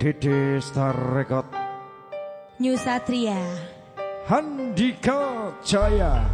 Dede Star Record New Satria. Handika Jaya.